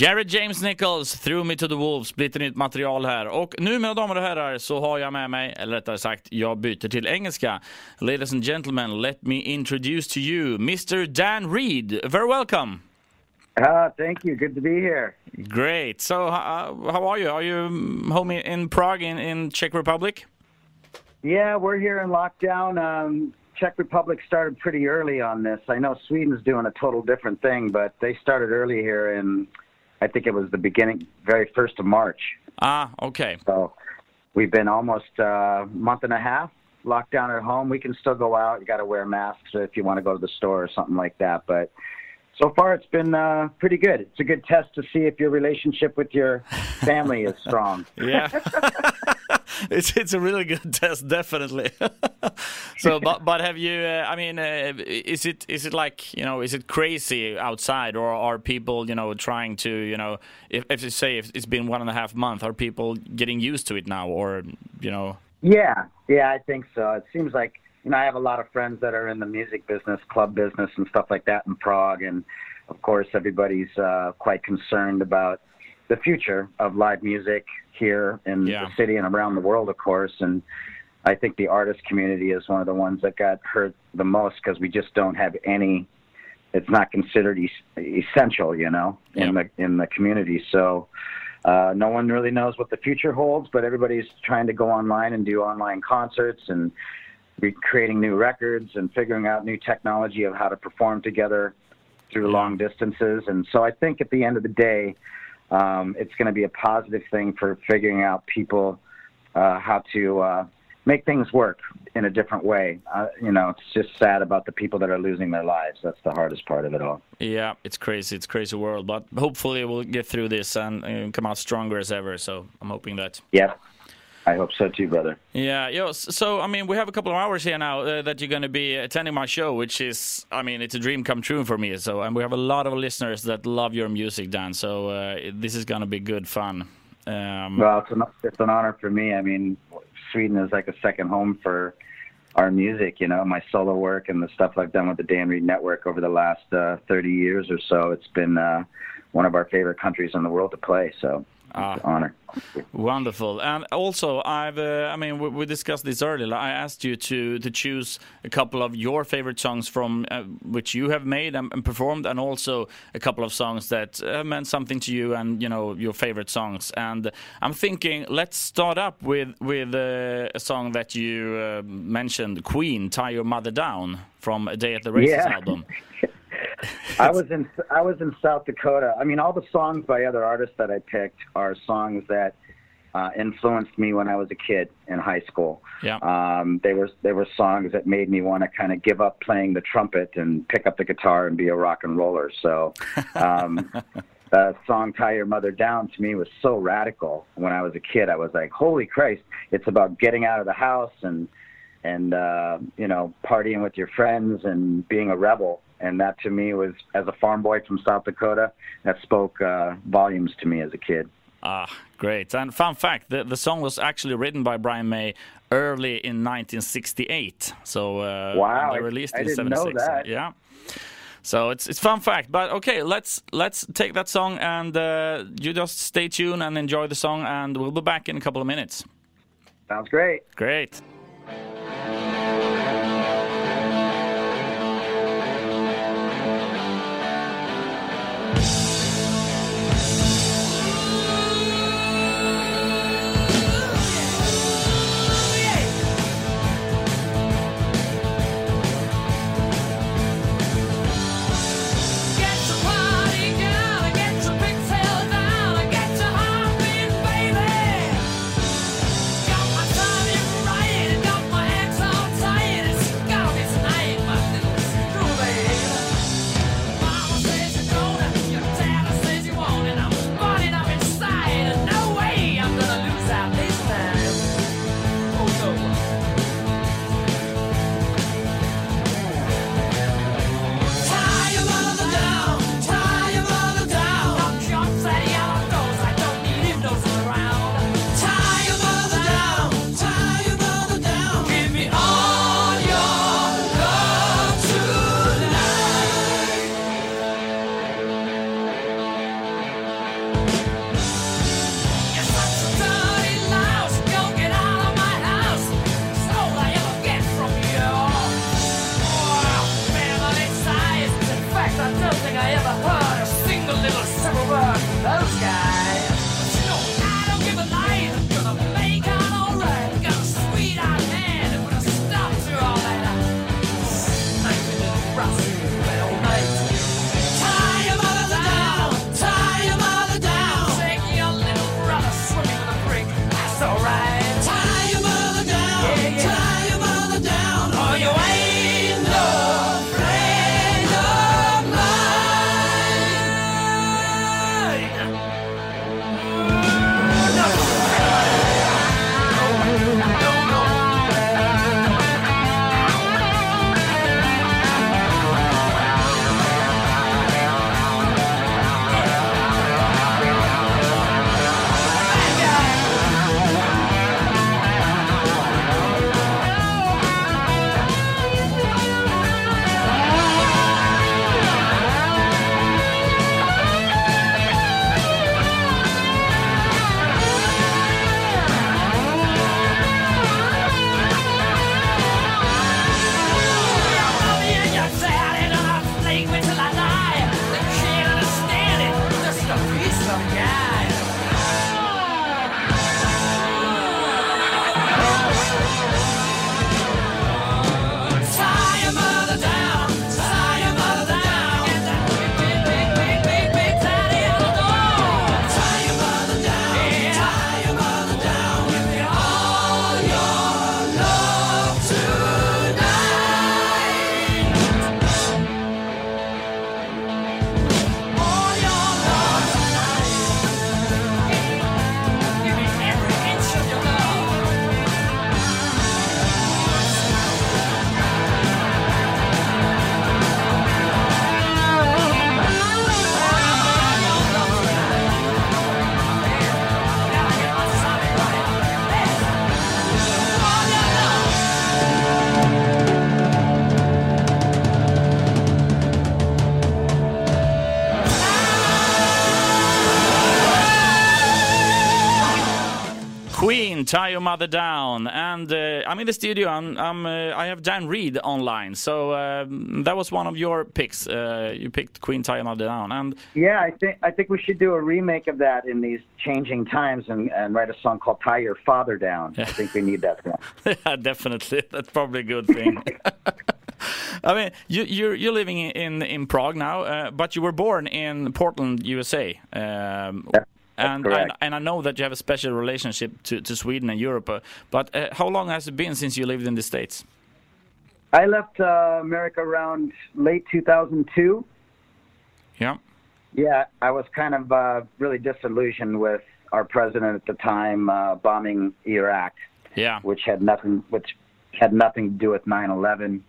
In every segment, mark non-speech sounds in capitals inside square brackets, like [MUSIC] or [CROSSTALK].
Jared James Nichols, Threw Me To The Wolves, lite nytt material här. Och nu mina damer och herrar så har jag med mig, eller rättare sagt, jag byter till engelska. Ladies and gentlemen, let me introduce to you Mr Dan Reed. Very welcome. Uh, thank you. Good to be here. Great. So, uh, how are you? Are you home in Prague, in, in Czech Republic? Yeah, we're here in lockdown. Um, Czech Republic started pretty early on this. I know Sweden's doing a total different thing, but they started early here in, I think it was the beginning, very first of March. Ah, okay. So we've been almost a month and a half locked down at home. We can still go out. You got to wear masks if you want to go to the store or something like that. But so far, it's been uh, pretty good. It's a good test to see if your relationship with your family is [LAUGHS] strong. yeah. [LAUGHS] [LAUGHS] it's it's a really good [LAUGHS] test, definitely. [LAUGHS] so, but but have you? Uh, I mean, uh, is it is it like you know? Is it crazy outside, or are people you know trying to you know? If if you say if it's been one and a half month, are people getting used to it now, or you know? Yeah, yeah, I think so. It seems like you know I have a lot of friends that are in the music business, club business, and stuff like that in Prague, and of course everybody's uh, quite concerned about the future of live music here in Yeah. the city and around the world, of course. And I think the artist community is one of the ones that got hurt the most because we just don't have any. It's not considered es- essential, you know, in Yeah. the in the community. So uh, no one really knows what the future holds, but everybody's trying to go online and do online concerts and be creating new records and figuring out new technology of how to perform together through long distances. And so I think at the end of the day, um, it's going to be a positive thing for figuring out people uh, how to uh, make things work in a different way. Uh, you know, it's just sad about the people that are losing their lives. That's the hardest part of it all. Yeah, it's crazy. It's crazy world, but hopefully we'll get through this and uh, come out stronger as ever. So I'm hoping that. Yeah, I hope so too, brother. Yeah, yo, so I mean, we have a couple of hours here now uh, that you're going to be attending my show, which is, I mean, it's a dream come true for me. So, and we have a lot of listeners that love your music, Dan. So uh, this is going to be good fun. Um, Well, it's an, it's an honor for me. I mean, Sweden is like a second home for our music, you know, my solo work and the stuff I've done with the Dan Reed Network over the last uh, 30 years or so. It's been uh, one of our favorite countries in the world to play. So it's an honor. Wonderful, and also I've, uh, I mean, we, we discussed this earlier. I asked you to to choose a couple of your favorite songs from uh, which you have made and, and performed, and also a couple of songs that uh, meant something to you, and you know your favorite songs. And I'm thinking, let's start up with with uh, a song that you uh, mentioned, Queen, "Tie Your Mother Down" from A Day at the Races Yeah. album. [LAUGHS] I was in I was in South Dakota. I mean, all the songs by other artists that I picked are songs that uh, influenced me when I was a kid in high school. Yeah. Um, they were they were songs that made me want to kind of give up playing the trumpet and pick up the guitar and be a rock and roller. So. Um, [LAUGHS] the song "Tie Your Mother Down" to me was so radical. When I was a kid, I was like, "Holy Christ!" It's about getting out of the house and and uh, you know partying with your friends and being a rebel. And that to me was, as a farm boy from South Dakota, that spoke uh, volumes to me as a kid. Ah, great. And fun fact, the, the song was actually written by Brian May early in 1968. So uh, Wow, they released I it in didn't know 76. that. Yeah. So it's it's fun fact, but okay, let's let's take that song and uh, you just stay tuned and enjoy the song, and we'll be back in a couple of minutes. Sounds great. Great. Tie Your Mother Down, and uh, I'm in the studio. I'm, I'm uh, I have Dan Reed online, so um, that was one of your picks. Uh, you picked Queen, Tie Your Mother Down, and Yeah, I think I think we should do a remake of that in these changing times and, and write a song called "Tie Your Father Down." I think we need that. [LAUGHS] Yeah, definitely, [LAUGHS] that's probably a good thing. [LAUGHS] I mean, you, you're you're living in in Prague now, uh, but you were born in Portland, USA. Um, That's and, and and I know that you have a special relationship to, to Sweden and Europe. Uh, but uh, how long has it been since you lived in the States? I left uh, America around late 2002. Yeah. Yeah, I was kind of uh, really disillusioned with our president at the time uh, bombing Iraq, Yeah. which had nothing which had nothing to do with 9/11.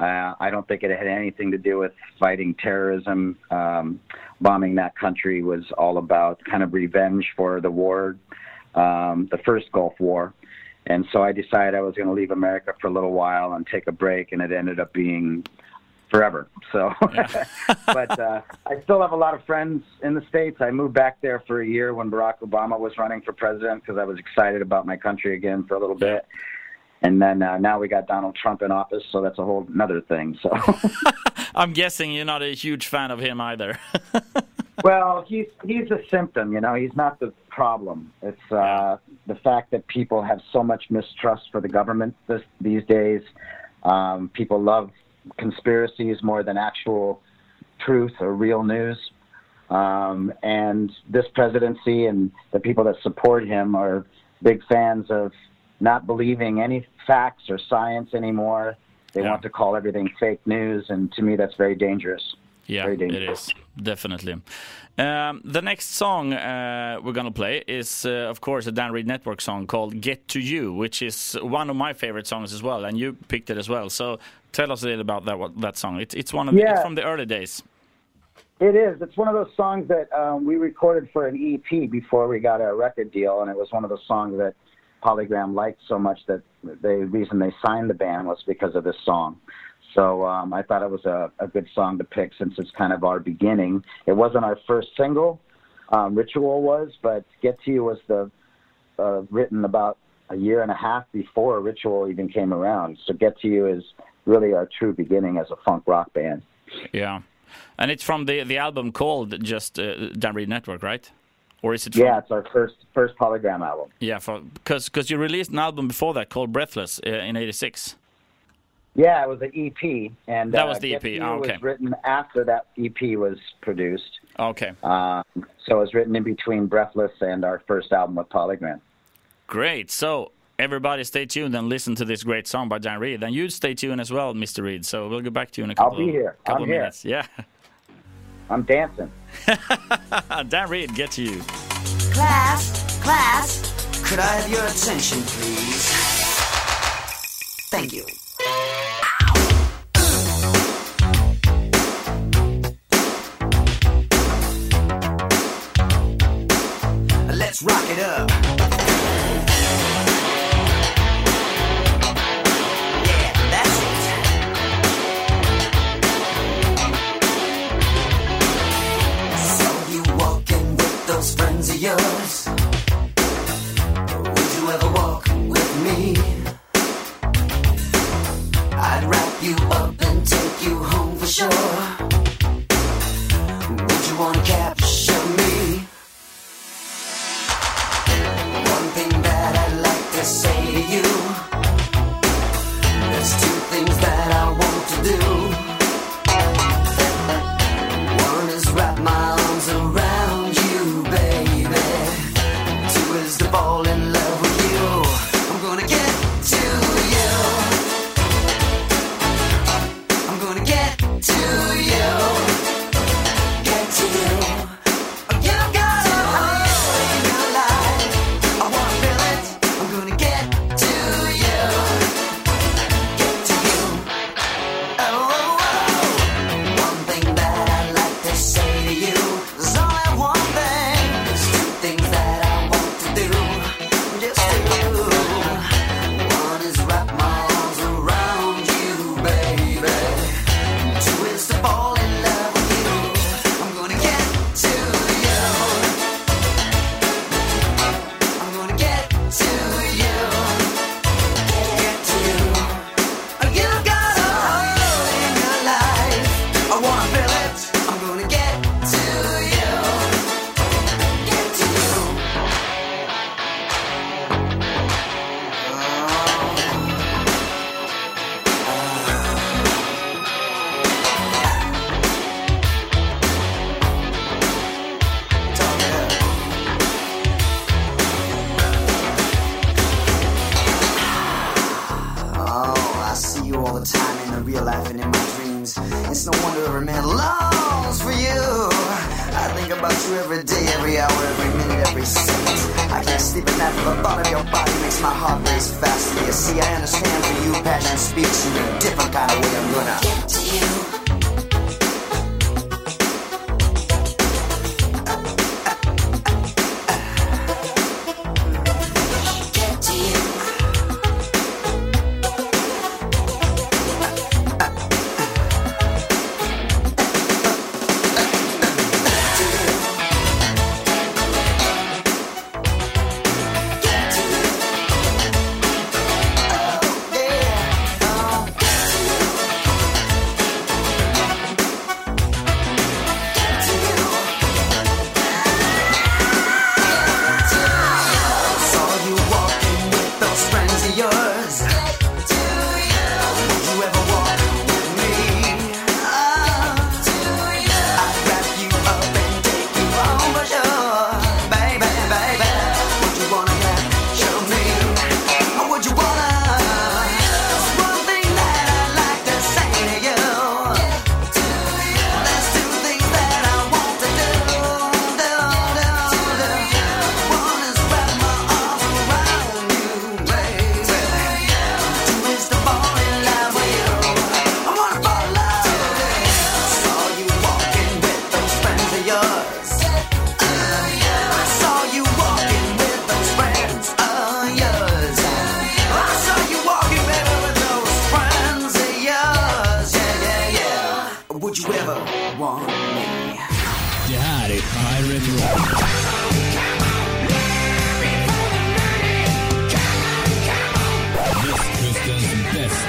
Uh, I don't think it had anything to do with fighting terrorism. Um, bombing that country was all about kind of revenge for the war, um, the first Gulf War. And so I decided I was going to leave America for a little while and take a break, and it ended up being forever. So, [LAUGHS] but uh, I still have a lot of friends in the states. I moved back there for a year when Barack Obama was running for president because I was excited about my country again for a little bit. And then uh, now we got Donald Trump in office, so that's a whole another thing. So, [LAUGHS] I'm guessing you're not a huge fan of him either. [LAUGHS] well, he's he's a symptom, you know. He's not the problem. It's uh, the fact that people have so much mistrust for the government this, these days. Um, people love conspiracies more than actual truth or real news. Um, and this presidency and the people that support him are big fans of not believing any facts or science anymore. They Yeah. want to call everything fake news, and to me, that's very dangerous. Yeah, Very dangerous. is definitely. Um, the next song uh, we're gonna play is, uh, of course, a Dan Reed Network song called "Get to You," which is one of my favorite songs as well, and you picked it as well. So tell us a little about that what- that song. It's it's one of Yeah. it's from the early days. It is. It's one of those songs that um, we recorded for an EP before we got a record deal, and it was one of those songs that Polygram liked so much that the reason they signed the band was because of this song. So um, I thought it was a, a good song to pick since it's kind of our beginning. It wasn't our first single, um, Ritual was, but Get to You was the uh, written about a year and a half before Ritual even came around. So Get to You is really our true beginning as a funk rock band. Yeah, and it's from the the album called just uh, Dan Reed Network, right? Or is it? From, Yeah, it's our first first Polygram album. yeah, because because you released an album before that called Breathless uh, in '86. Yeah, it was an EP, and That uh, was the EP, You ah, okay. was written after that EP was produced. Okay, Um, so it was written in between Breathless and our first album with Polygram. great. So. Everybody, stay tuned and listen to this great song by Dan Reed. And you stay tuned as well, Mr. Reed. So we'll get back to you in a I'll couple, be here. couple I'm of here. minutes. [LAUGHS] Yeah. I'm dancing. [LAUGHS] Dan Reed, get to you. Class, class, could I have your attention, please? Thank you. Let's rock it up.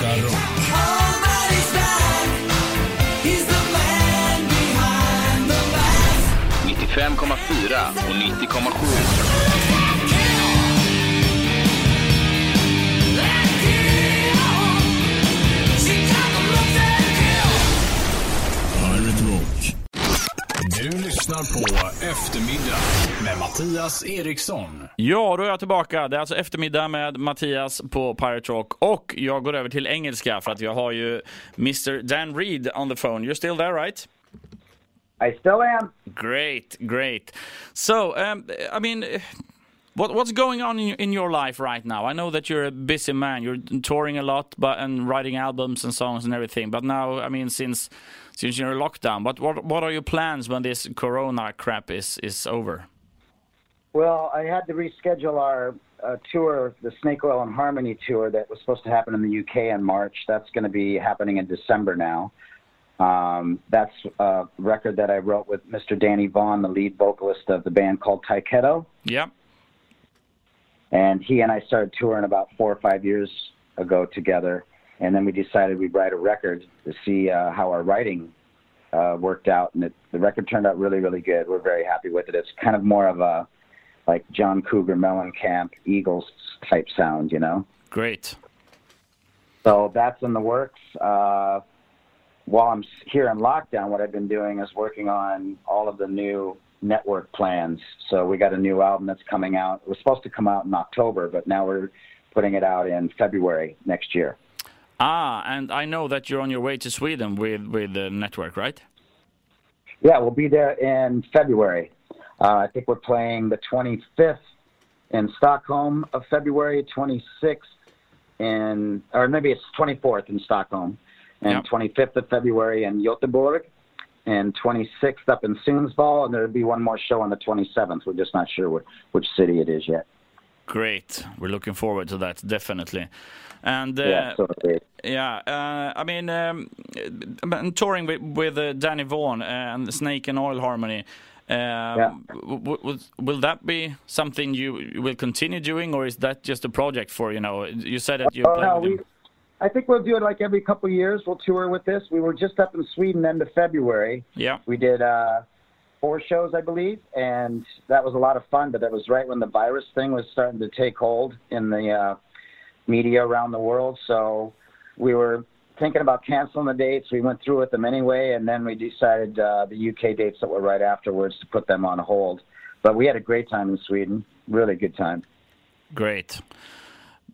Västkustens bästa rock. Almighty's back. He's the man behind the mask. 95,4 och 90,7. Pirate Rock. Du lyssnar på Eftermiddag med Mattias Eriksson. Ja, då är jag tillbaka. Det är alltså eftermiddag med Mattias på Pirate Rock och jag går över till engelska för att jag har ju Mr Dan Reed on the phone. You're still there, right? I still am. Great, great. So, um, I mean, what what's going on in, in your life right now? I know that you're a busy man. You're touring a lot, but and writing albums and songs and everything. But now, I mean, since since you're in lockdown, but what what are your plans when this Corona crap is is over? Well, I had to reschedule our uh, tour, the Snake Oil and Harmony tour that was supposed to happen in the UK in March. That's going to be happening in December now. Um, that's a record that I wrote with Mr. Danny Vaughan, the lead vocalist of the band called Tyketto. Yep. And he and I started touring about four or five years ago together. And then we decided we'd write a record to see uh, how our writing uh, worked out. And it, the record turned out really, really good. We're very happy with it. It's kind of more of a like John Cougar Mellencamp Eagles type sound, you know? Great. So that's in the works. Uh, while I'm here in lockdown, what I've been doing is working on all of the new network plans. So we got a new album that's coming out. It was supposed to come out in October, but now we're putting it out in February next year. Ah, and I know that you're on your way to Sweden with with the network, right? Yeah, we'll be there in February. Uh, I think we're playing the 25th in Stockholm of February, 26th in, or maybe it's 24th in Stockholm, and Yep. 25th of February in Göteborg, and 26th up in Sundsvall, and there'll be one more show on the 27th. We're just not sure which, which city it is yet. Great. We're looking forward to that, definitely. And uh, yeah, it- Yeah, uh, I mean, um, I'm touring with, with uh, Danny Vaughan and Snake and Oil Harmony. Um, w- w- will that be something you you will continue doing, or is that just a project for you know? You said that you Oh, no, we. I think we'll do it like every couple of years. We'll tour with this. We were just up in Sweden end of February. Yeah, We did uh, four shows, I believe, and that was a lot of fun. But that was right when the virus thing was starting to take hold in the uh, media around the world. So we were thinking about canceling the dates. We went through with them anyway, and then we decided uh, the UK dates that were right afterwards to put them on hold. But we had a great time in Sweden. Really good time. great.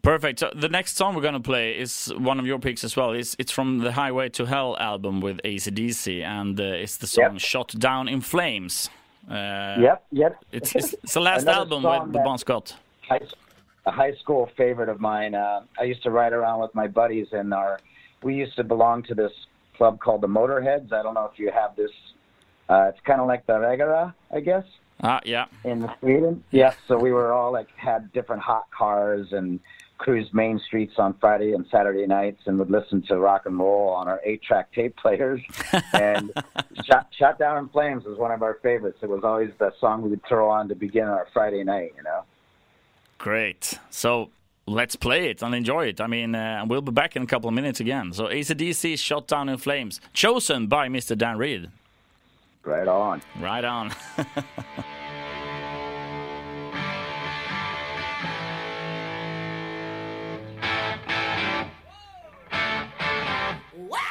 Perfect. So the next song we're gonna play is one of your picks as well. It's it's from the Highway to Hell album with ACDC, and uh, it's the song Yep. "Shot Down in Flames." Uh, yep, yep. It's, it's, [LAUGHS] it's the last album with that- Bon Scott. high, a high school favorite of mine. Uh, I used to ride around with my buddies, and our we used to belong to this club called the Motorheads. I don't know if you have this. Uh, it's kind of like the Raggare, I guess, Ah, yeah. in Sweden. Yeah. So we were all like had different hot cars and cruised main streets on Friday and Saturday nights, and would listen to rock and roll on our eight-track tape players. [LAUGHS] and Shot, Shot Down in Flames was one of our favorites. It was always the song we would throw on to begin our Friday night. You know. Great. So let's play it and enjoy it. I mean, uh, we'll be back in a couple of minutes again. So ACDC Shot Down in Flames, chosen by Mr. Dan Reed. Right on. Right on. [LAUGHS] Anybody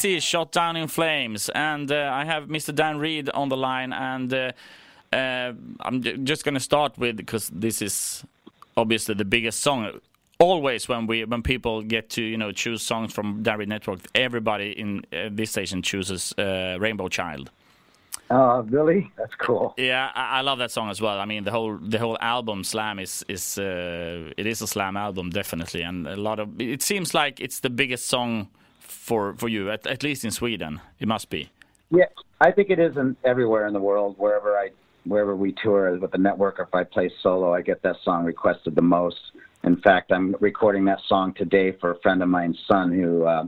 ACDC shot down in flames, and uh, I have Mr. Dan Reed on the line, and uh, uh, I'm j- just going to start with because this is obviously the biggest song. Always when we when people get to you know choose songs from Reed Network, everybody in uh, this station chooses uh, Rainbow Child. Oh, really? That's cool. Yeah, I, I love that song as well. I mean, the whole the whole album Slam is is uh, it is a Slam album definitely, and a lot of it seems like it's the biggest song for for you at, at least in Sweden. It must be. Yeah, I think it is in everywhere in the world. Wherever I, wherever we tour with the network, or if I play solo, I get that song requested the most. In fact, I'm recording that song today for a friend of mine's son who uh,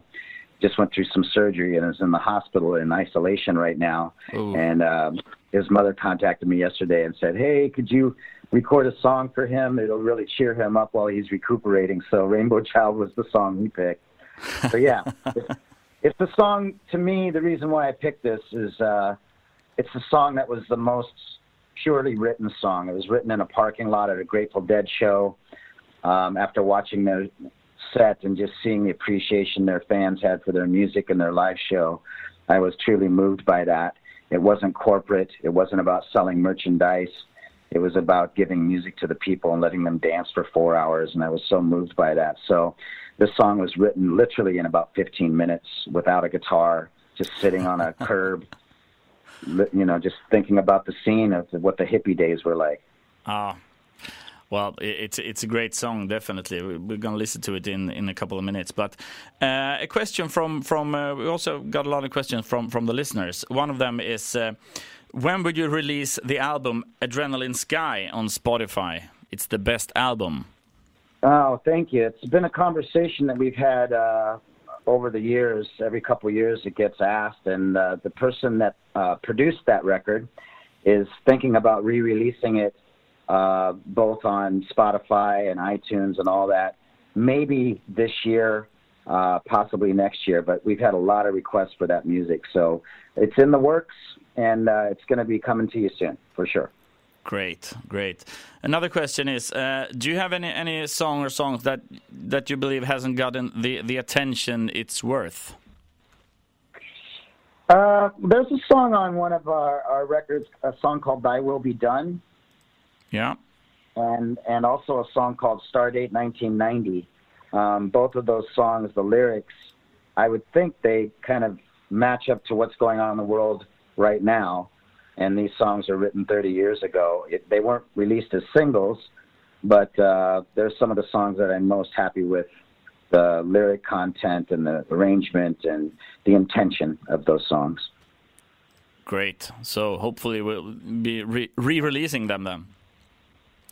just went through some surgery and is in the hospital in isolation right now. Ooh. And um, his mother contacted me yesterday and said, "Hey, could you record a song for him. It'll really cheer him up while he's recuperating. So Rainbow Child was the song we picked. So yeah, it's, it's the song to me. The reason why I picked this is uh, it's the song that was the most purely written song. It was written in a parking lot at a Grateful Dead show. Um, after watching their set and just seeing the appreciation their fans had for their music and their live show, I was truly moved by that. It wasn't corporate. It wasn't about selling merchandise. It was about giving music to the people and letting them dance for four hours, and I was so moved by that. So, this song was written literally in about 15 minutes without a guitar, just sitting on a [LAUGHS] curb, you know, just thinking about the scene of what the hippie days were like. Ah, well, it's it's a great song, definitely. We- We're gonna listen to it in, in a couple of minutes. But uh, a question from from uh, we also got a lot of questions from from the listeners. One of them is, uh, when would you release the album Adrenaline Sky on Spotify? It's the best album. Oh, thank you. It's been a conversation that we've had uh, over the years. Every couple of years, it gets asked, and uh, the person that uh, produced that record is thinking about re-releasing it uh, both on Spotify and iTunes and all that. Maybe this year, uh, possibly next year. But we've had a lot of requests for that music, so it's in the works, and uh, it's going to be coming to you soon for sure. Great, great. Another question is: uh, Do you have any any song or songs that that you believe hasn't gotten the the attention it's worth? Uh, there's a song on one of our, our records, a song called "Thy Will Be Done." Yeah. and and also a song called Stardate 1990. Um, both of those songs, the lyrics, I would think they kind of match up to what's going on in the world right now. And these songs are written 30 years ago. It, they weren't released as singles, but uh, they're some of the songs that I'm most happy with. The lyric content and the arrangement and the intention of those songs. Great. So hopefully we'll be re- re-releasing them then.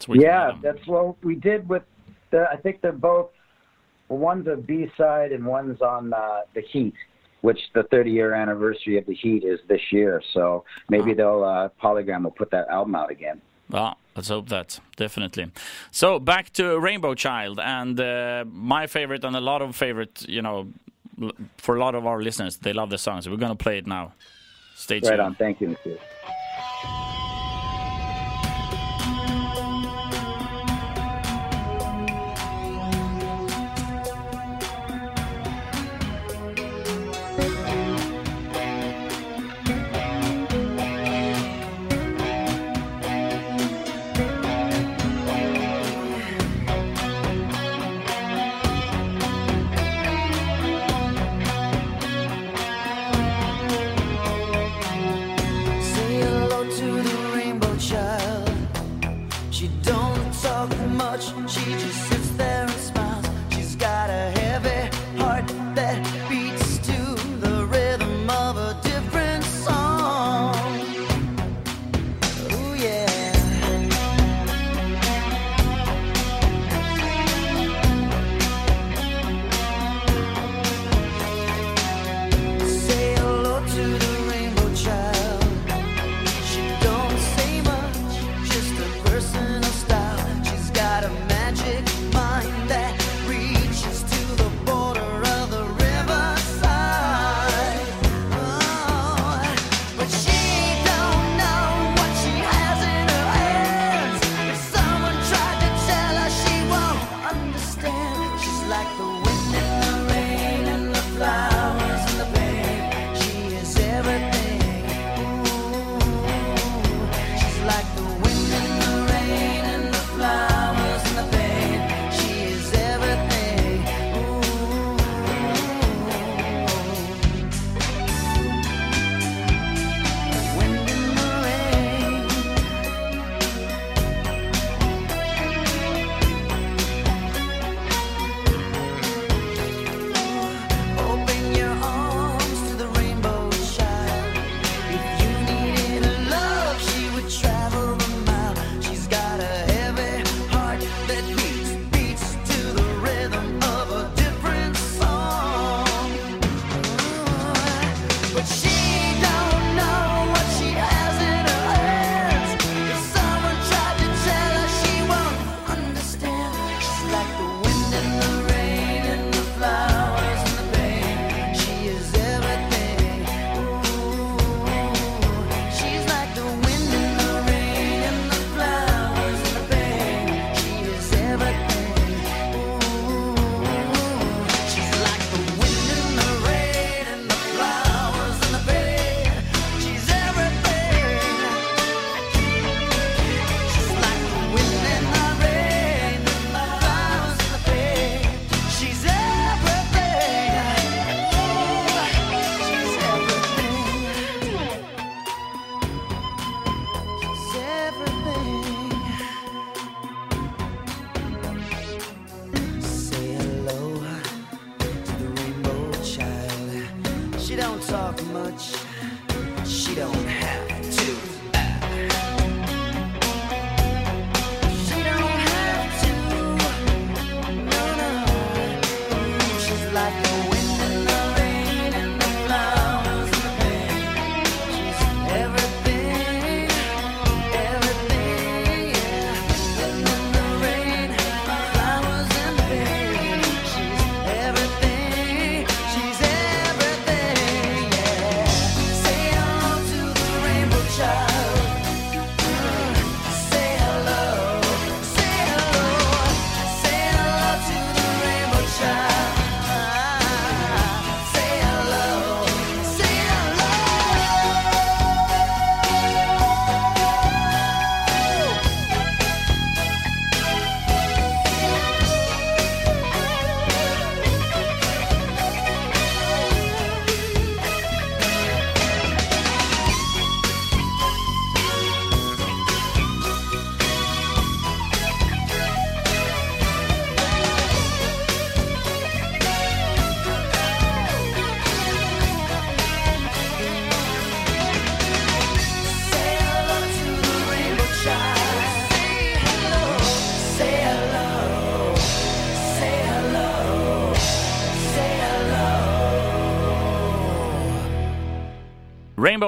So Yeah, them. that's what we did with. The, I think they're both. Well, one's a B side and one's on uh, the Heat, which the 30 year anniversary of the Heat is this year. So maybe they'll uh, Polygram will put that album out again. Well, let's hope that definitely. So back to Rainbow Child and uh, my favorite and a lot of favorite. You know, for a lot of our listeners, they love the song. So we're gonna play it now. Stay tuned. Right on. Thank you, Monsieur.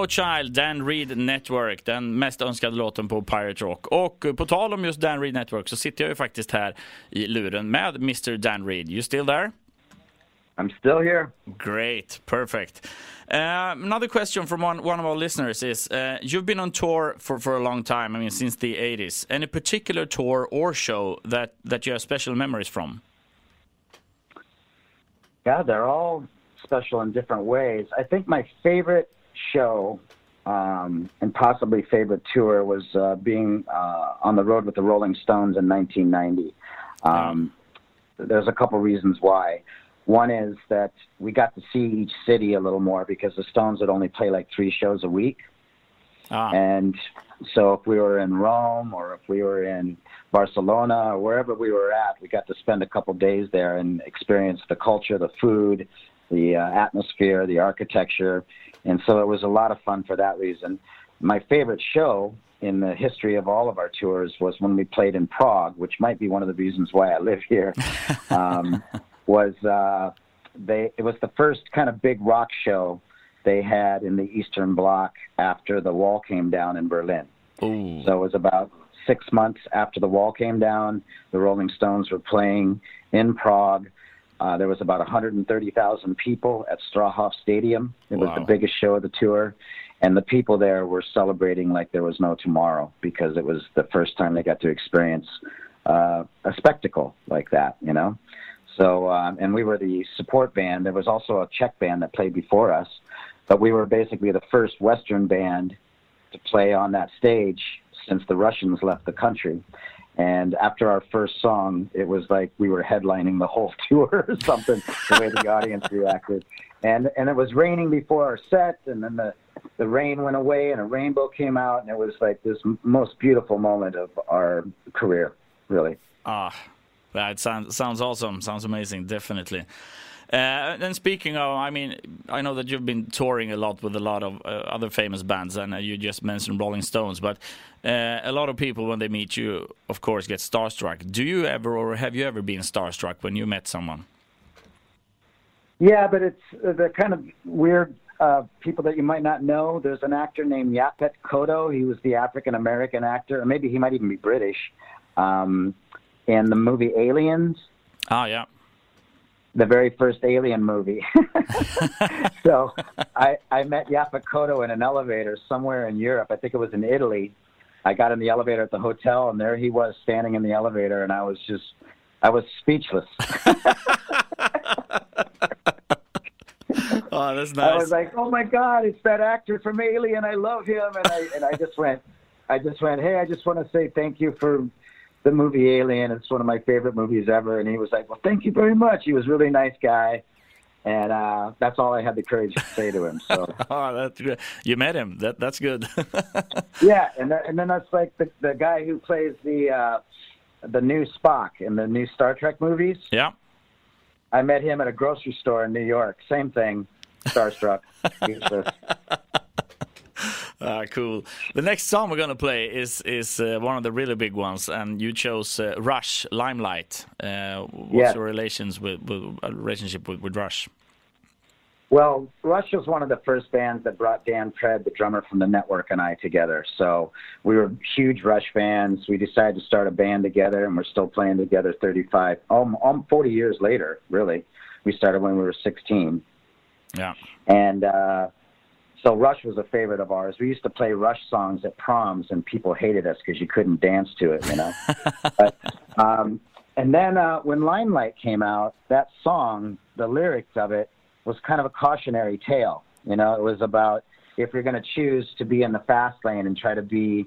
Child, Dan Reed Network, den mest önskade låten på Pirate Rock. Och eh, på tal om just Dan Reed Network så sitter jag ju faktiskt här i luren med Mr Dan Reed. You still there? I'm still here. Great, perfect. Uh, another question from one, one of our listeners is uh, You've been on tour for, for a long time, I mean, since the 80s. Any particular tour or show that, that you have special memories from? Yeah, they're all special in different ways. I think my favorite show um, and possibly favorite tour was uh, being uh, on the road with the Rolling Stones in 1990. Um, There's a couple reasons why. One is that we got to see each city a little more because the Stones would only play like three shows a week. Ah, And so if we were in Rome or if we were in Barcelona or wherever we were at, we got to spend a couple days there and experience the culture, the food, the uh, atmosphere, the architecture. And so it was a lot of fun for that reason. My favorite show in the history of all of our tours was when we played in Prague, which might be one of the reasons why I live here. [LAUGHS] Um, was uh, they? It was the first kind of big rock show they had in the Eastern Bloc after the wall came down in Berlin. ooh. So it was about six months after the wall came down. The Rolling Stones were playing in Prague. Uh, there was about 130,000 people at Strahov Stadium. It was Wow. the biggest show of the tour. And the people there were celebrating like there was no tomorrow because it was the first time they got to experience uh, a spectacle like that, you know? So, um, and we were the support band. There was also a Czech band that played before us, but we were basically the first Western band to play on that stage since the Russians left the country. And after our first song, it was like we were headlining the whole [LAUGHS] tour or something, the way the audience reacted. And and it was raining before our set, and then the the rain went away, and a rainbow came out, and it was like this most beautiful moment of our career, really. Ah, that sounds sounds awesome. Sounds amazing. Definitely. Uh, then speaking of, I mean, I know that you've been touring a lot with a lot of uh, other famous bands, and uh, you just mentioned Rolling Stones. But uh, a lot of people, when they meet you, of course, get starstruck. Do you ever, or have you ever been starstruck when you met someone? Yeah, but it's uh, the kind of weird uh, people that you might not know. There's an actor named Yaphet Kotto. He was the African American actor, or maybe he might even be British. Um, in the movie Aliens, Ah, yeah. The very first Alien movie. [LAUGHS] so I, I met Yaphet Kotto in an elevator somewhere in Europe. I think it was in Italy. I got in the elevator at the hotel, and there he was standing in the elevator, and I was just, I was speechless. [LAUGHS] [LAUGHS] Oh, that's nice. I was like, "Oh my God, it's that actor from Alien! I love him!" And I and I just went, I just went, "Hey, I just want to say thank you for the movie Alien. It's one of my favorite movies ever." And he was like, "Well, thank you very much." He was a really nice guy, and uh, that's all I had the courage to say to him. So [LAUGHS] oh, that's good. You met him. That that's good. [LAUGHS] yeah, and then, and then that's like the the guy who plays the uh, the new Spock in the new Star Trek movies. yeah. I met him at a grocery store in New York. Same thing. starstruck. [LAUGHS] Ah, cool. The next song we're gonna play is is uh, one of the really big ones, and you chose uh, Rush, Limelight. Uh, what's Yeah. your relations with, with uh, relationship with, with Rush? Well, Rush was one of the first bands that brought Dan Pred, the drummer from the network, and I together. So we were huge Rush fans. We decided to start a band together, and we're still playing together 35, um, um, 40 years later, really. We started when we were 16. Yeah, And uh, so Rush was a favorite of ours. We used to play Rush songs at proms, and people hated us because you couldn't dance to it, you know. [LAUGHS] but, um, and then uh, when Limelight came out, that song, the lyrics of it, was kind of a cautionary tale. You know, it was about if you're going to choose to be in the fast lane and try to be,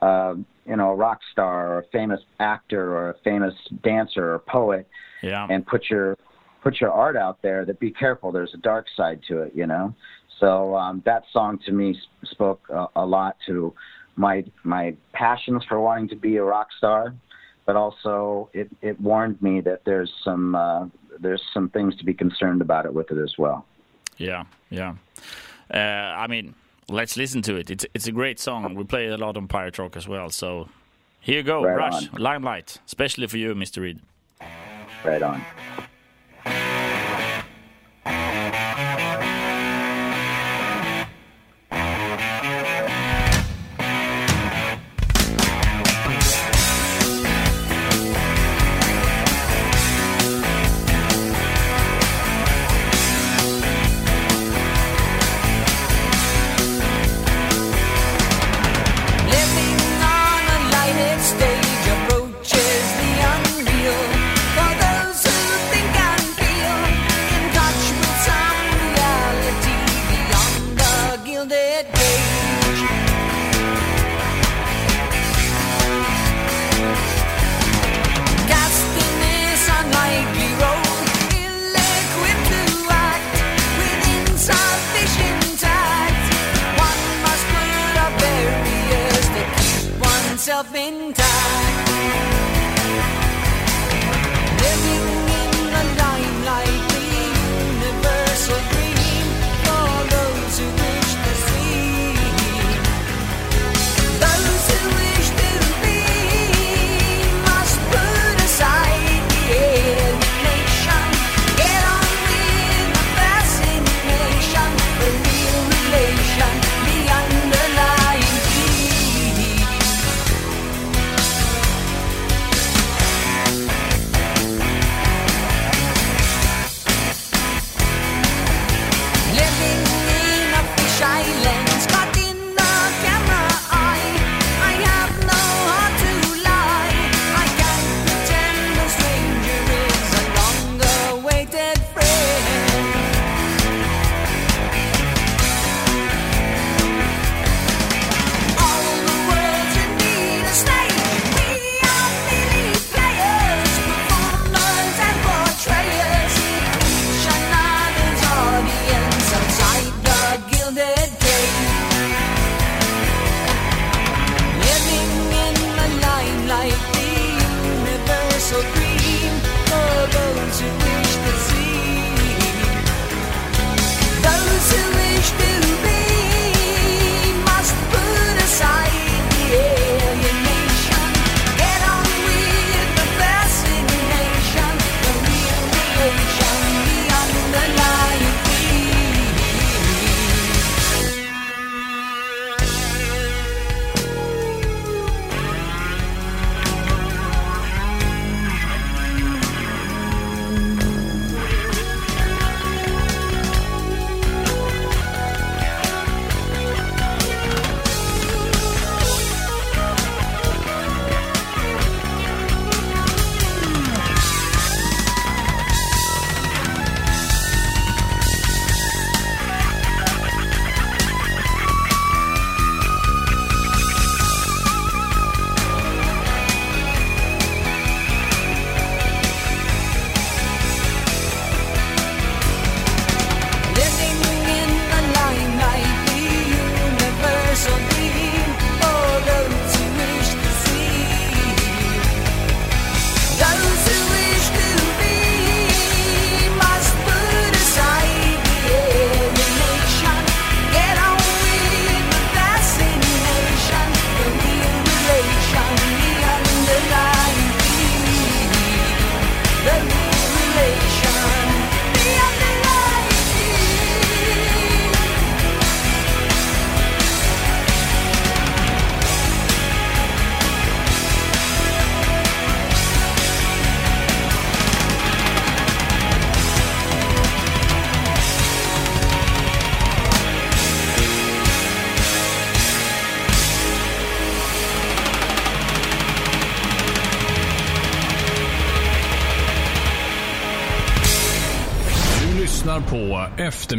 uh, you know, a rock star or a famous actor or a famous dancer or poet, yeah, and put your put your art out there that be careful there's a dark side to it you know so um that song to me spoke a, a lot to my my passions for wanting to be a rock star but also it it warned me that there's some uh there's some things to be concerned about it with it as well yeah, yeah. Uh, I mean, let's listen to it. It's it's a great song. We play it a lot on Pirate Rock as well. So here you go, Right Rush, on. Limelight, especially for you, Mr. Reed. right on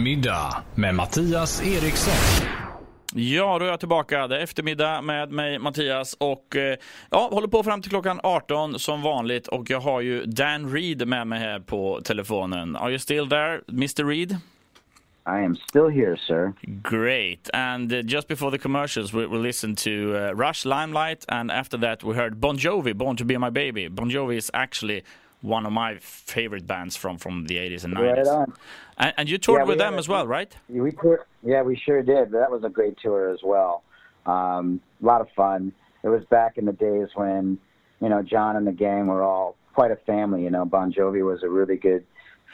Eftermiddag med Mattias Eriksson. Ja, då är jag tillbaka. Det är eftermiddag med mig, Mattias, och eh, ja, håller på fram till klockan 18 som vanligt. Och jag har ju Dan Reed med mig här på telefonen. Are you still there, Mr Reed? I am still here, sir. Great. And uh, just before the commercials, we, we listened to uh, Rush Limelight, and after that, we heard Bon Jovi, Born to Be My Baby. Bon Jovi is actually one of my favorite bands from, from the 80s and 90s. Right. And, and you toured Yeah, with them a- as well, right? We tour, yeah, we sure did. That was a great tour as well. Um, a lot of fun. It was back in the days when, you know, Jon and the gang were all quite a family. You know, Bon Jovi was a really good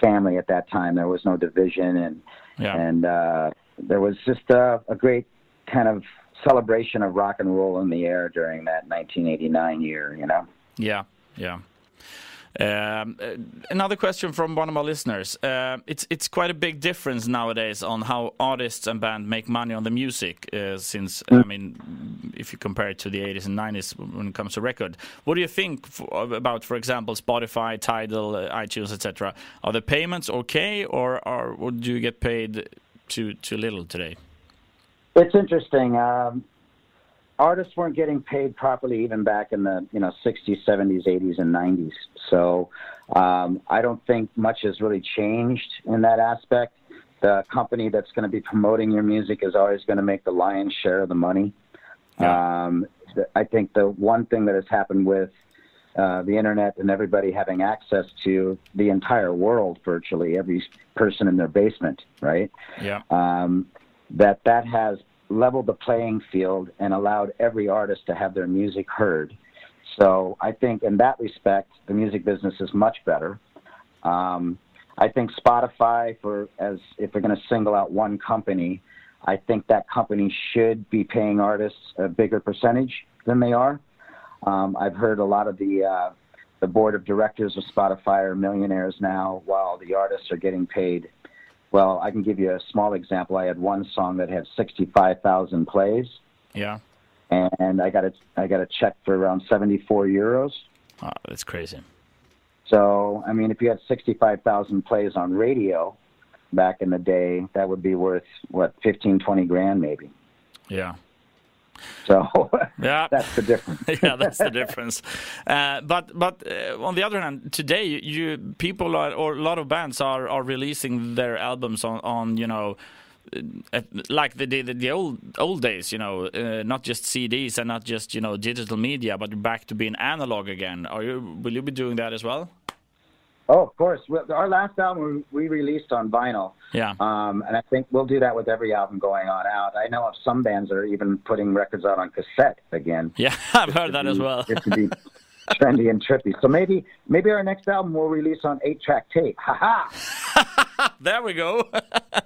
family at that time. There was no division, and Yeah. and uh, there was just a, a great kind of celebration of rock and roll in the air during that 1989 year. You know. Yeah, yeah. Um, uh, another question from one of my listeners. Uh, it's it's quite a big difference nowadays on how artists and band make money on the music. Uh, since I mean, if you compare it to the 80s and 90s when it comes to record, what do you think about, for example, Spotify, Tidal, iTunes, etc.? Are the payments okay, or, do you get paid too too little today? It's interesting. Artists weren't getting paid properly even back in the you know 60s, 70s, 80s, and 90s. So um, I don't think much has really changed in that aspect. The company that's going to be promoting your music is always going to make the lion's share of the money. Um, I think the one thing that has happened with uh, the internet and everybody having access to the entire world, virtually every person in their basement, right? Yeah, um, that that has leveled the playing field and allowed every artist to have their music heard. So I think in that respect, the music business is much better. Um, I think Spotify, for as if they're going to single out one company, I think that company should be paying artists a bigger percentage than they are. Um, I've heard a lot of the uh, the board of directors of Spotify are millionaires now, while the artists are getting paid well, I can give you a small example. I had one song that had 65,000 plays, yeah. and I got a I got a check for around 74 euros. Oh, that's crazy. So, I mean, if you had 65,000 plays on radio back in the day, that would be worth what 15, 20 grand maybe. Yeah. So, [LAUGHS] Yeah. that's the difference. [LAUGHS] yeah, that's the difference. Uh, but but uh, on the other hand, today you, people are or a lot of bands are are releasing their albums on on you know. uh, Like the, the the old old days, you know, uh, not just CDs and not just you know digital media, but back to being analog again. Are you? Will you be doing that as well? Oh, of course. Our last album we released on vinyl. Yeah, Um, and I think we'll do that with every album going on out. I know of some bands that are even putting records out on cassette again. yeah, [LAUGHS] I've heard that as well. Just to be trendy and trippy. So maybe maybe our next album will release on eight track tape. Ha ha! [LAUGHS] There we go.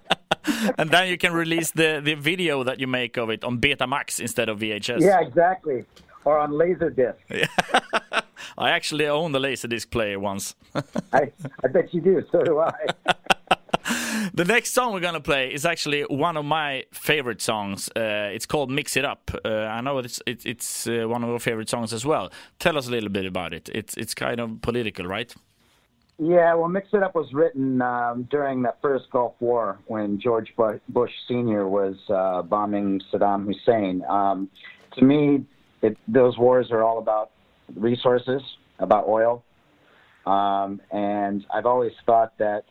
[LAUGHS] and then you can release the the video that you make of it on Betamax instead of VHS. Yeah, exactly. Or on Laserdisc. I actually own the Laserdisc player once. [LAUGHS] I I bet you do. So do I. [LAUGHS] The next song we're gonna play is actually one of my favorite songs. Uh, it's called "Mix It Up." Uh, I know it's it, it's uh, one of our favorite songs as well. Tell us a little bit about it. It's it's kind of political, right? Yeah, well, Mix It Up was written um, during the first Gulf War when George Bush Sr. was uh, bombing Saddam Hussein. Um, to me, it, those wars are all about resources, about oil. Um, and I've always thought that,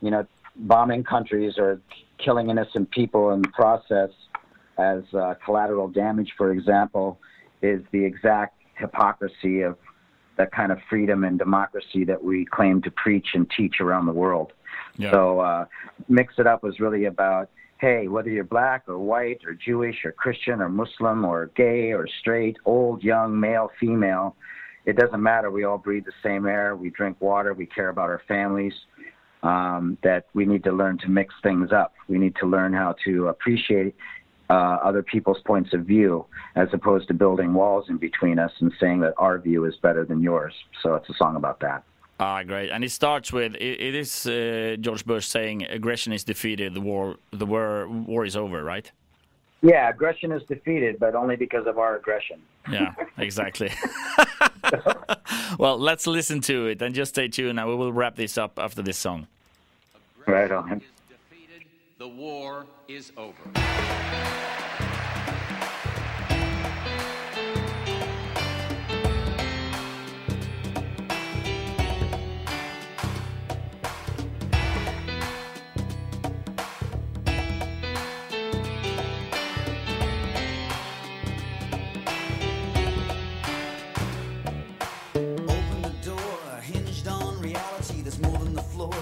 you know, bombing countries or killing innocent people in the process as uh, collateral damage, for example, is the exact hypocrisy of that kind of freedom and democracy that we claim to preach and teach around the world. Yeah. So, uh, Mix It Up was really about hey, whether you're black or white or Jewish or Christian or Muslim or gay or straight, old, young, male, female, it doesn't matter. We all breathe the same air. We drink water. We care about our families. Um, that we need to learn to mix things up. We need to learn how to appreciate uh, other people's points of view as opposed to building walls in between us and saying that our view is better than yours. So it's a song about that. Ah, great. And it starts with it, it is uh, George Bush saying aggression is defeated, the war the war war is over, right? Yeah, aggression is defeated, but only because of our aggression. Yeah, [LAUGHS] exactly. [LAUGHS] well, let's listen to it and just stay tuned and we will wrap this up after this song. Right on. is defeated, the war is over.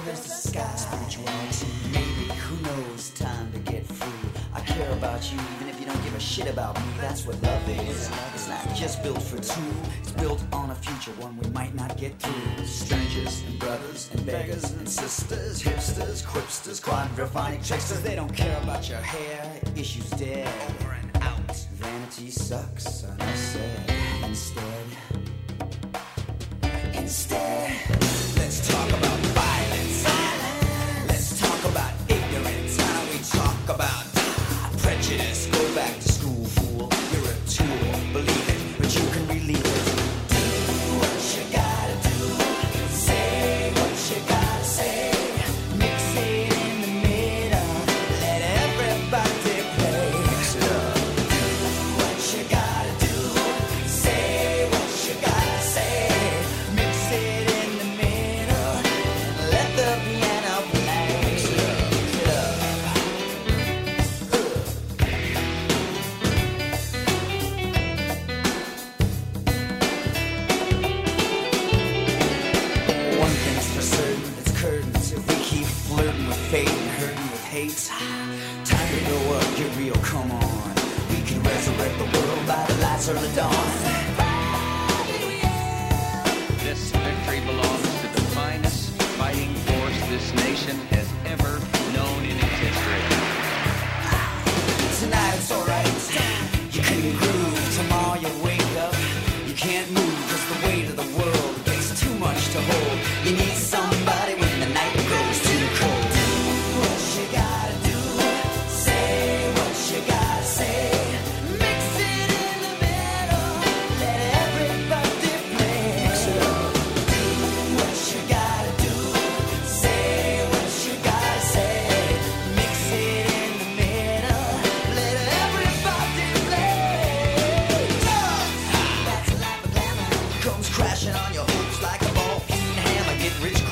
Than the sky. Spirituality, maybe, who knows? Time to get free. I care about you, even if you don't give a shit about me. That's what love is. It's not just built for two, it's built on a future, one we might not get through. Strangers and brothers and beggars and sisters, hipsters, quipsters, quadraphonic tricksters. They don't care about your hair, issues dead. Over and out. Vanity sucks, enough said. Instead, Let's talk about violence. Let's talk about ignorance. Why don't we talk about prejudice?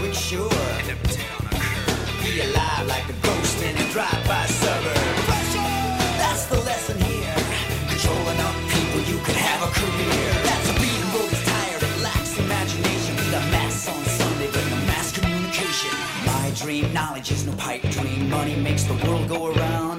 Get rich quick, sure. Be alive like a ghost in a drive-by suburb. That's the lesson here. Controlling up people, you could have a career. That's a beating road is tired and lacks imagination. Be the mass on Sunday, but no mass communication. My dream, knowledge is no pipe dream. Money makes the world go around.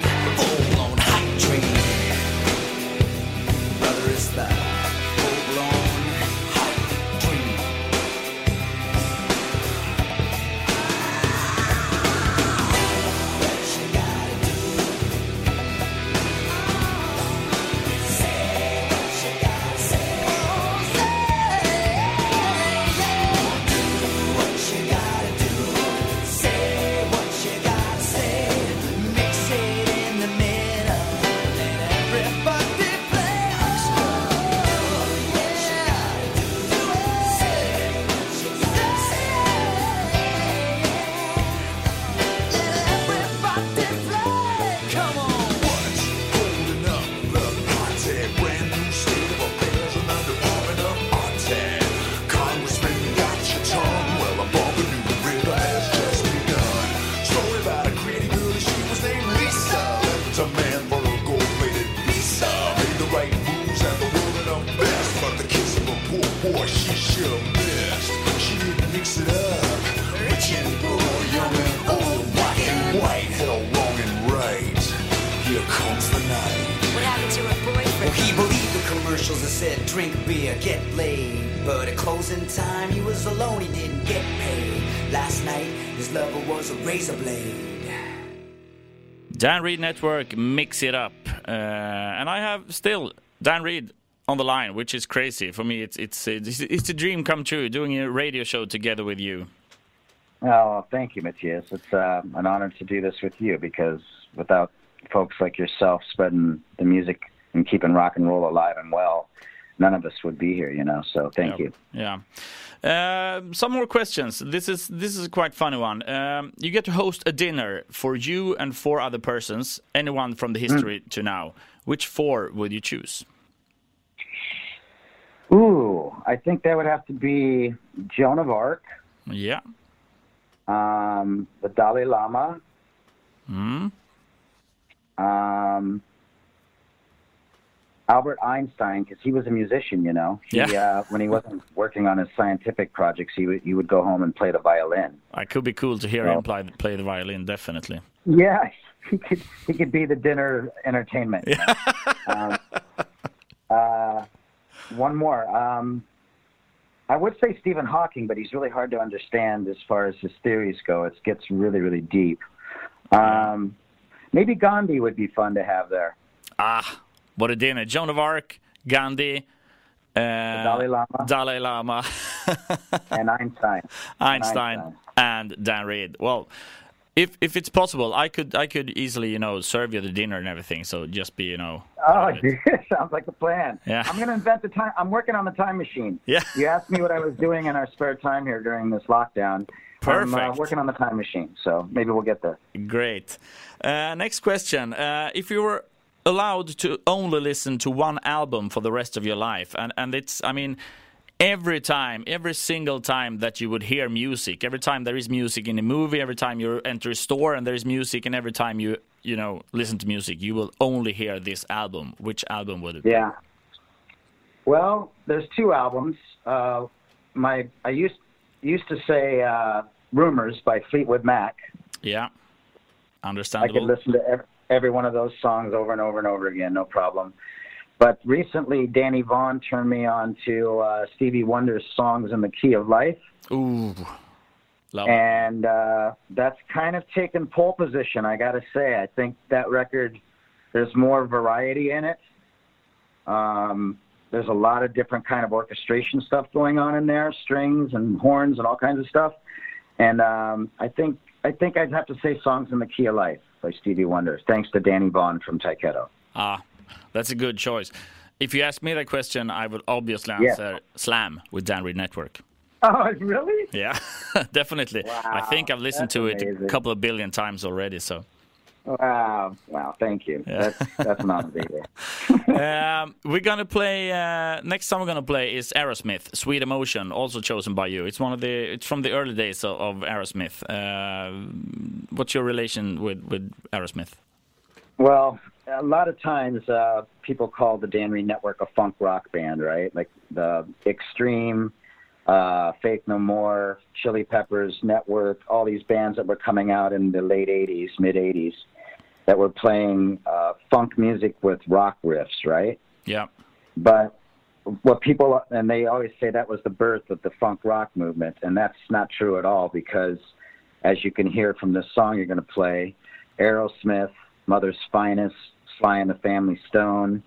Dan Reed Network, mix it up, uh, and I have still Dan Reed on the line, which is crazy for me. It's it's it's, it's a dream come true doing a radio show together with you. Oh, thank you, Mattias. It's uh, an honor to do this with you because without folks like yourself spreading the music and keeping rock and roll alive and well, none of us would be here, you know. So thank you. Yeah. Uh, some more questions. This is this is a quite funny one. Um, you get to host a dinner for you and four other persons, anyone from the history to now. Which four would you choose? Ooh, I think that would have to be Joan of Arc, Yeah. um, the Dalai Lama, Mm. um, Albert Einstein, because he was a musician, you know. He, Yeah. uh, when he wasn't working on his scientific projects, he would, he would go home and play the violin. I could be cool to hear Well- him play, play the violin, definitely. Yeah, [LAUGHS] he could he could be the dinner entertainment. know? [LAUGHS] um, uh, one more. Um, I would say Stephen Hawking, but he's really hard to understand as far as his theories go. It gets really, really deep. Um, maybe Gandhi would be fun to have there. Ah, what a dinner. Joan of Arc, Gandhi, uh, Dalai Lama Dalai Lama, [LAUGHS] and Einstein. Einstein, Einstein. and Dan Reed. Well, if if it's possible, I could I could easily you know serve you the dinner and everything. So just be you know. Oh, dude, [LAUGHS] sounds like a plan. Yeah. I'm going to invent the time. I'm working on the time machine. [LAUGHS] Yeah. You asked me what I was doing in our spare time here during this lockdown. Perfect. I'm uh, working on the time machine, so maybe we'll get there. Great. Uh, next question. Uh, if you were allowed to only listen to one album for the rest of your life, and, and it's, I mean, every time, every single time that you would hear music, every time there is music in a movie, every time you enter a store and there is music, and every time you, you know, listen to music, you will only hear this album. Which album would it be? Yeah. Well, there's two albums. Uh, my I used used to say uh, "Rumors" by Fleetwood Mac. Yeah. understandable. I could listen to every, every one of those songs over and over and over again, no problem. But recently, Danny Vaughan turned me on to uh, Stevie Wonder's songs in the key of life. Ooh. Love and uh, that's kind of taken pole position. I got to say, I think that record there's more variety in it. Um, there's a lot of different kind of orchestration stuff going on in there, strings and horns and all kinds of stuff. And um, I think I think I'd have to say "Songs in the Key of Life" by Stevie Wonder, thanks to Danny Vaughan from Tyketto. Ah, that's a good choice. If you ask me that question, I would obviously Yeah. answer Slam with Dan Reed Network. Oh, really? Yeah, [LAUGHS] definitely. I think I've listened to it a couple of billion times already. So Wow, wow, thank you. That's that's an honor to [LAUGHS] um, we're gonna play. Uh, next song we're gonna play is Aerosmith, "Sweet Emotion," also chosen by you. It's one of the. It's from the early days of, of Aerosmith. Uh, what's your relation with with Aerosmith? Well, a lot of times uh, people call the Dan Reed Network a funk rock band, right? Like the Extreme, uh, Faith No More, Chili Peppers Network, all these bands that were coming out in the late 80s, mid 80s, that were playing uh, funk music with rock riffs, right? Yeah, But what people, and they always say that was the birth of the funk rock movement, and that's not true at all because, as you can hear from this song you're going to play, Aerosmith, Mother's Finest, Sly and the Family Stone,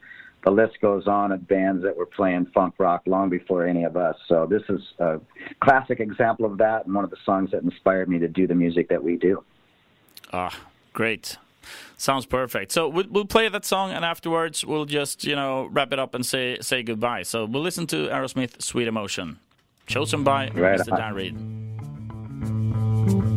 the list goes on of bands that were playing funk rock long before any of us. So this is a classic example of that, and one of the songs that inspired me to do the music that we do. Ah, great. Sounds perfect. So we'll, we'll play that song, and afterwards we'll just you know wrap it up and say say goodbye. So we'll listen to Aerosmith, "Sweet Emotion," chosen by Right Mr. Dan Reed.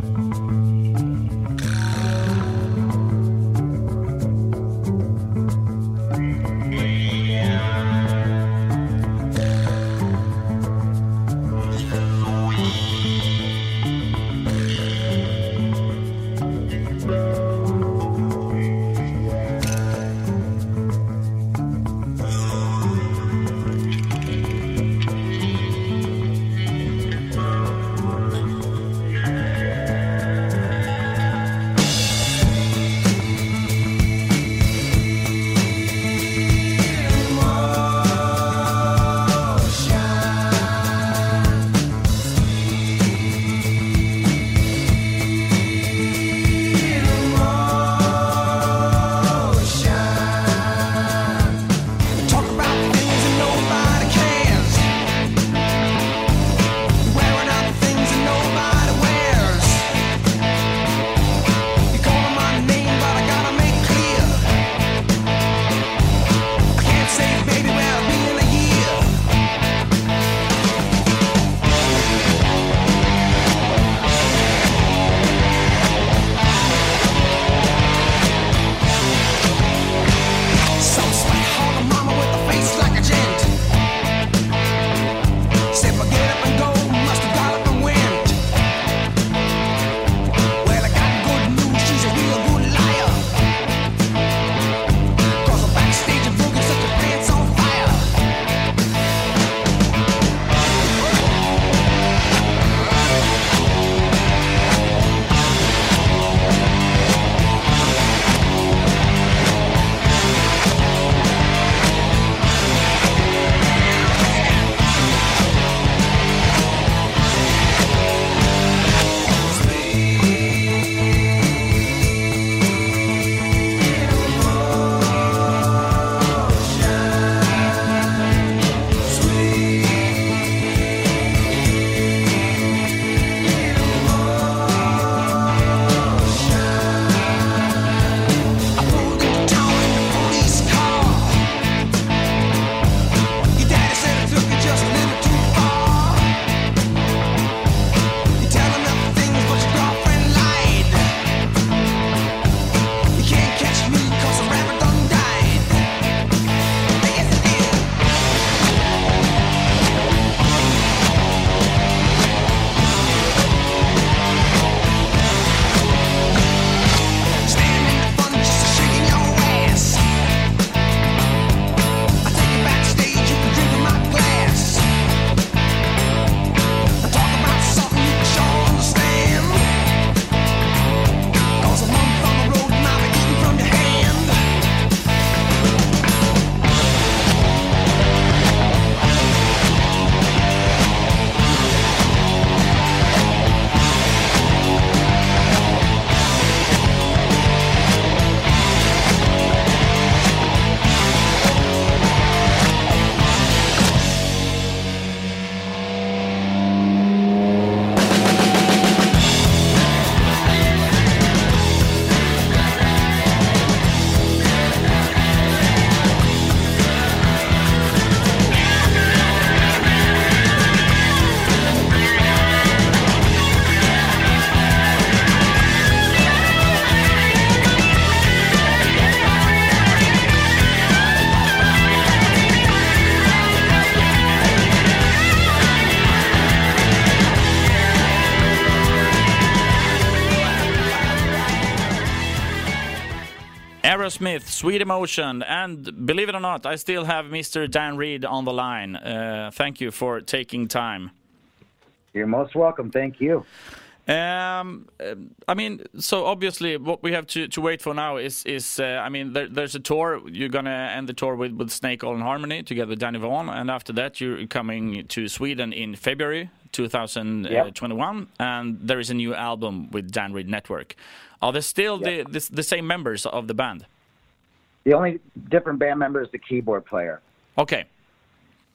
Aerosmith, Sweet Emotion, and believe it or not, I still have Mr. Dan Reed on the line. Uh, thank you for taking time. You're most welcome. Thank you. Um, uh, I mean, so obviously, what we have to, to wait for now is is uh, I mean, there, there's a tour. You're gonna end the tour with, with Snake All in Harmony together with Danny Vaughan, and after that, you're coming to Sweden in February 2021, and there is a new album with Dan Reed Network. Are there still the, the the same members of the band? The only different band member is the keyboard player. Okay,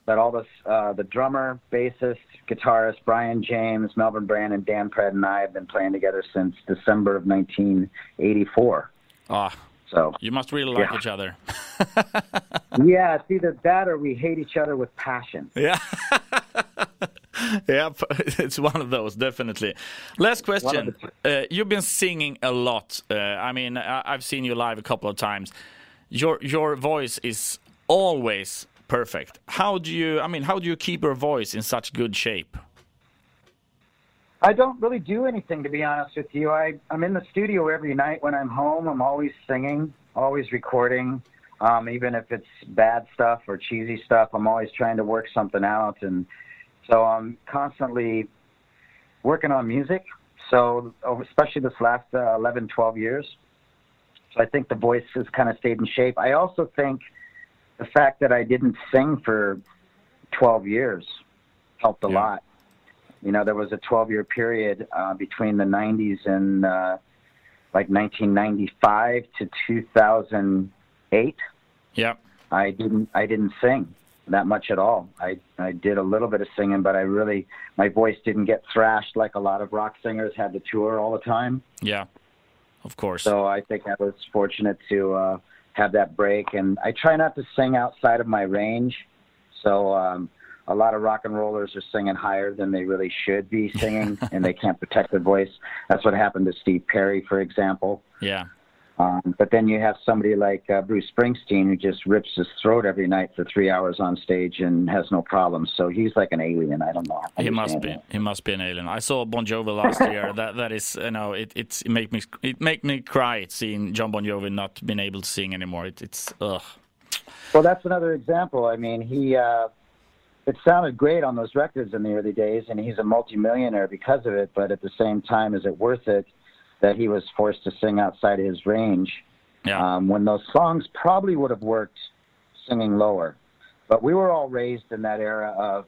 But all this, uh, the drummer, bassist, guitarist, Brion James, Melvin Brannon, and Dan Pred and I have been playing together since December of 1984. ah, So, you must really like Yeah. each other. [LAUGHS] yeah, it's either that or we hate each other with passion. Yeah. [LAUGHS] yeah, [LAUGHS] it's one of those, definitely. Last question. Uh, you've been singing a lot. Uh, I mean, I- I've seen you live a couple of times. Your your voice is always perfect. How do you? I mean, how do you keep your voice in such good shape? I don't really do anything, to be honest with you. I, I'm in the studio every night when I'm home. I'm always singing, always recording. Um, even if it's bad stuff or cheesy stuff, I'm always trying to work something out. And so I'm constantly working on music. So, oh, especially this last uh, 11, 12 years. So I think the voice has kind of stayed in shape. I also think the fact that I didn't sing for 12 years helped a Yeah. lot. You know, there was a 12 year period uh, between the 90s and uh, like 1995 to 2008. Yeah, I didn't I didn't sing that much at all. I I did a little bit of singing, but I really my voice didn't get thrashed like a lot of rock singers had to tour all the time. yeah, of course. So I think I was fortunate to uh, have that break, and I try not to sing outside of my range. So um, a lot of rock and rollers are singing higher than they really should be singing, [LAUGHS] and they can't protect their voice. That's what happened to Steve Perry, for example. yeah, Um, but then you have somebody like uh, Bruce Springsteen who just rips his throat every night for three hours on stage and has no problems. So he's like an alien. I don't know. he must be. that. He must be an alien. I saw Bon Jovi last year. [LAUGHS] That that is, you know, it it's, it make me it make me cry seeing Jon Bon Jovi not being able to sing anymore. It, it's ugh. Well, that's another example. I mean, he uh, it sounded great on those records in the early days, and he's a multimillionaire because of it. But at the same time, is it worth it that he was forced to sing outside of his range Yeah, um, when those songs probably would have worked singing lower? But we were all raised in that era of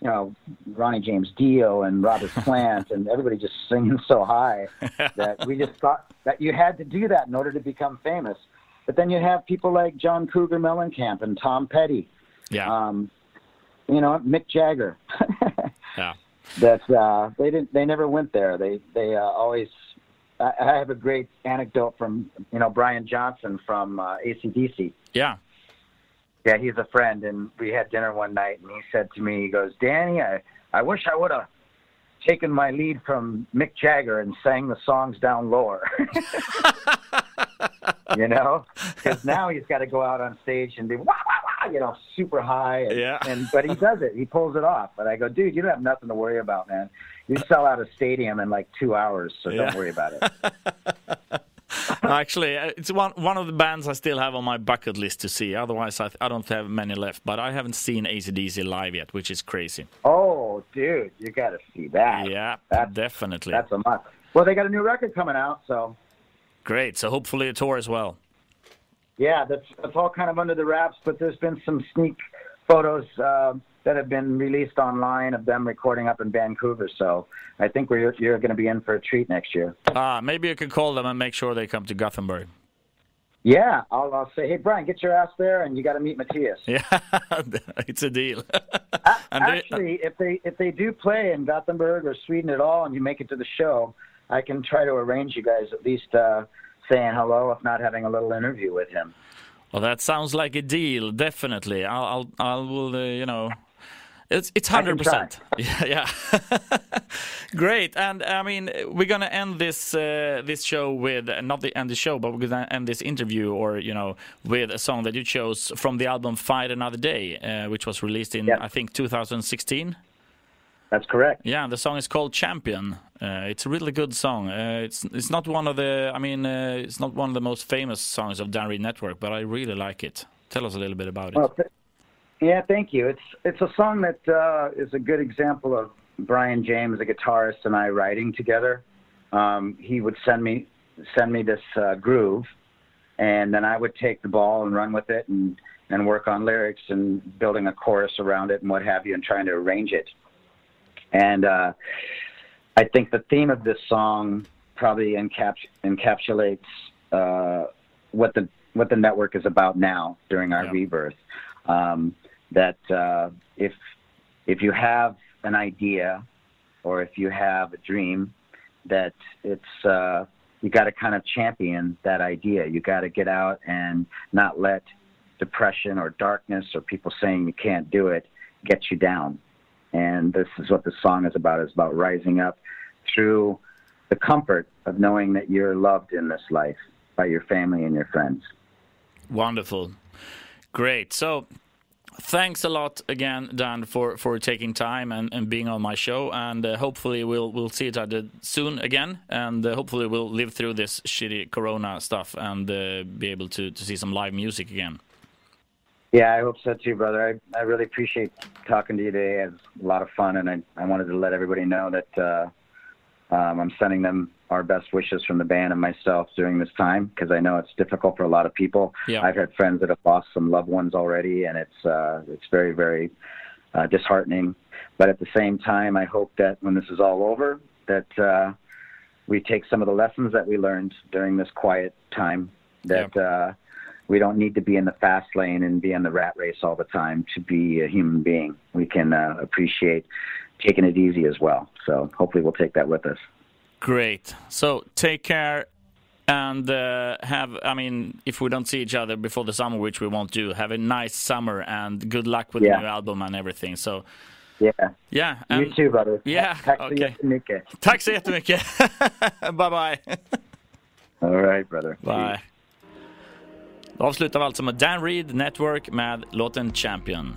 you know Ronnie James Dio and Robert [LAUGHS] Plant and everybody just singing so high [LAUGHS] that we just thought that you had to do that in order to become famous. But then you have people like John Cougar Mellencamp and Tom Petty, yeah, um, you know Mick Jagger. [LAUGHS] yeah. that uh, they didn't, they never went there. They they uh, always. I, I have a great anecdote from you know Brian Johnson from uh, ACDC. Yeah. Yeah, he's a friend, and we had dinner one night, and he said to me, he goes, Danny, I, I wish I would have taken my lead from Mick Jagger and sang the songs down lower. [LAUGHS] [LAUGHS] you know, because now he's got to go out on stage and be wah you know, super high. And, Yeah. and but he does it. He pulls it off. But I go, dude, you don't have nothing to worry about, man. You sell out a stadium in like two hours, so Yeah. don't worry about it. [LAUGHS] Actually, uh, it's one one of the bands I still have on my bucket list to see. Otherwise, I, I don't have many left. But I haven't seen ACDC live yet, which is crazy. Oh, dude, you got to see that. Yeah, That's- definitely. That's a must. Well, they got a new record coming out, so Great. So hopefully a tour as well. Yeah, that's that's all kind of under the wraps. But there's been some sneak photos uh, that have been released online of them recording up in Vancouver. So I think we're you're going to be in for a treat next year. Ah, maybe you could call them and make sure they come to Gothenburg. Yeah, I'll, I'll say, hey Brian, get your ass there, and you got to meet Mattias. [LAUGHS] Yeah, [LAUGHS] it's a deal. [LAUGHS] and Actually, if they if they do play in Gothenburg or Sweden at all, and you make it to the show, I can try to arrange you guys at least uh, saying hello, if not having a little interview with him. well, that sounds like a deal. Definitely, I'll, I'll, I will. Uh, you know, it's it's hundred percent. [LAUGHS] Yeah, yeah. [LAUGHS] Great. And I mean, we're gonna end this uh, this show with not the end the show, but we're gonna end this interview, or you know, with a song that you chose from the album "Fight Another Day," uh, which was released in Yep. I think 2016. That's correct. Yeah, the song is called Champion. Uh, it's a really good song. Uh, it's it's not one of the I mean uh, it's not one of the most famous songs of Dan Network, but I really like it. Tell us a little bit about it. Well, th- yeah, thank you. It's it's a song that uh, is a good example of Brion James, the guitarist, and I writing together. Um, he would send me send me this uh, groove, and then I would take the ball and run with it and and work on lyrics and building a chorus around it and what have you, and trying to arrange it. And uh, I think the theme of this song probably encaps- encapsulates uh, what the what the network is about now during our Yeah. rebirth. Um, that uh, if if you have an idea or if you have a dream, that it's uh, you got to kind of champion that idea. You got to get out and not let depression or darkness or people saying you can't do it get you down. And this is what the song is about. It's about rising up through the comfort of knowing that you're loved in this life by your family and your friends. Wonderful. Great. So thanks a lot again, Dan, for, for taking time and, and being on my show. And uh, hopefully we'll we'll see each other soon again. And uh, hopefully we'll live through this shitty Corona stuff and uh, be able to, to see some live music again. Yeah, I hope so too, brother. I, I really appreciate talking to you today. It was a lot of fun, and I, I wanted to let everybody know that uh, um, I'm sending them our best wishes from the band and myself during this time because I know it's difficult for a lot of people. Yeah. I've had friends that have lost some loved ones already, and it's uh, it's very very uh, disheartening. But at the same time, I hope that when this is all over, that uh, we take some of the lessons that we learned during this quiet time. That uh, we don't need to be in the fast lane and be in the rat race all the time to be a human being. We can uh, appreciate taking it easy as well. So hopefully we'll take that with us. Great. So take care and uh, have, I mean, if we don't see each other before the summer, which we won't do, have a nice summer and good luck with Yeah. the new album and everything. So, Yeah. yeah. you too, brother. yeah, Tack så okay. jättemycket. Tack så jättemycket. [LAUGHS] bye bye. All right, brother. Bye. Då avslutar vi alltså med Dan Reed Network med låten Champion.